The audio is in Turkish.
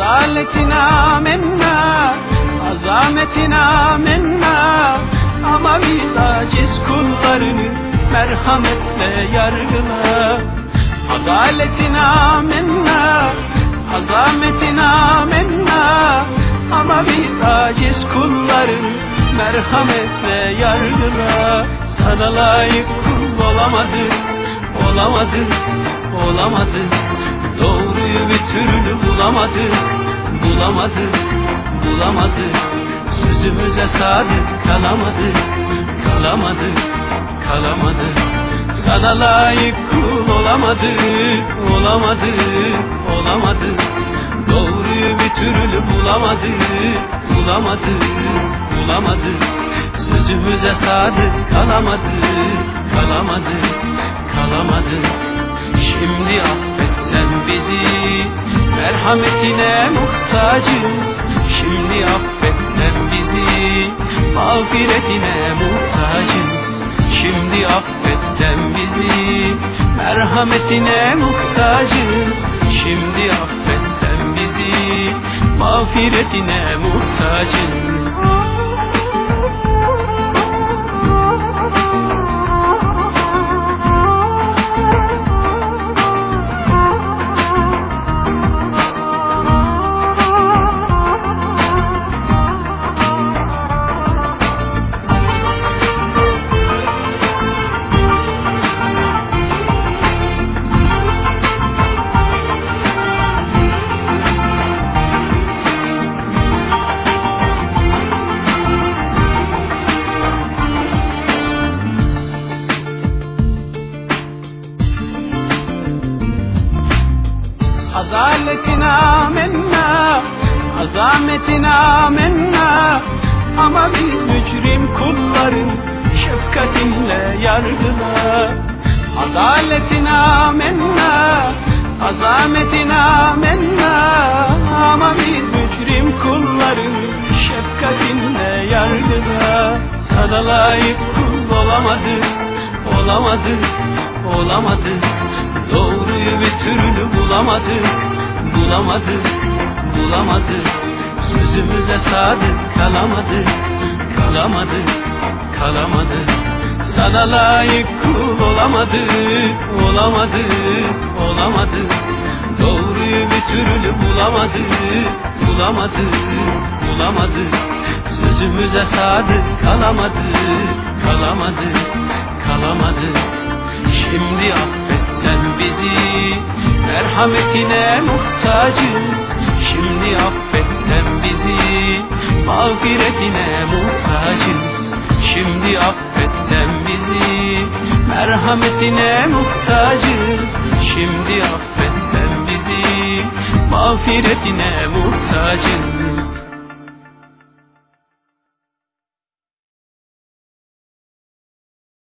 Adaletine minna Azametine minna Ama biz aciz kullarını Merhametle yargıla. Adaletine minna Azametine minna Ama biz aciz kullarını Merhametle yargıla. Sana layık kul olamadık Olamadık, olamadık Doğruyu bir türlü bulamadık Bulamadık, bulamadık Sözümüze sadık kalamadık Kalamadık, kalamadık Sana layık kul olamadık Olamadık, olamadık Doğruyu bir türlü bulamadık Bulamadık, bulamadık Sözümüze sadık kalamadık Kalamadık, kalamadık Şimdi affet sen bizi Merhametine muhtacız Şimdi affet sen bizi Mağfiretine muhtacız Şimdi affet sen bizi Merhametine muhtacız Şimdi affet sen bizi Mağfiretine muhtacız Adaletine minna Azametine minna. Ama biz mücrim kulların Şefkatinle yargıla Adaletine minna Azametine minna. Ama biz mücrim kulların Şefkatinle yargıla Sana layık kul olamadık Olamadık, olamadık Doğruyu bir türlü bulamadık Bulamadık, bulamadık Sözümüze sadık kalamadık Kalamadık, kalamadık Sana layık kul olamadık Olamadık, olamadık Doğruyu bir türlü bulamadık Bulamadık, bulamadık Sözümüze sadık kalamadık Kalamadık, kalamadık Şimdi affet sen bizi Merhametine muhtacız Şimdi affet sen bizi Mağfiretine muhtacız Şimdi affet sen bizi Merhametine muhtacız Şimdi affet sen bizi Mağfiretine muhtacız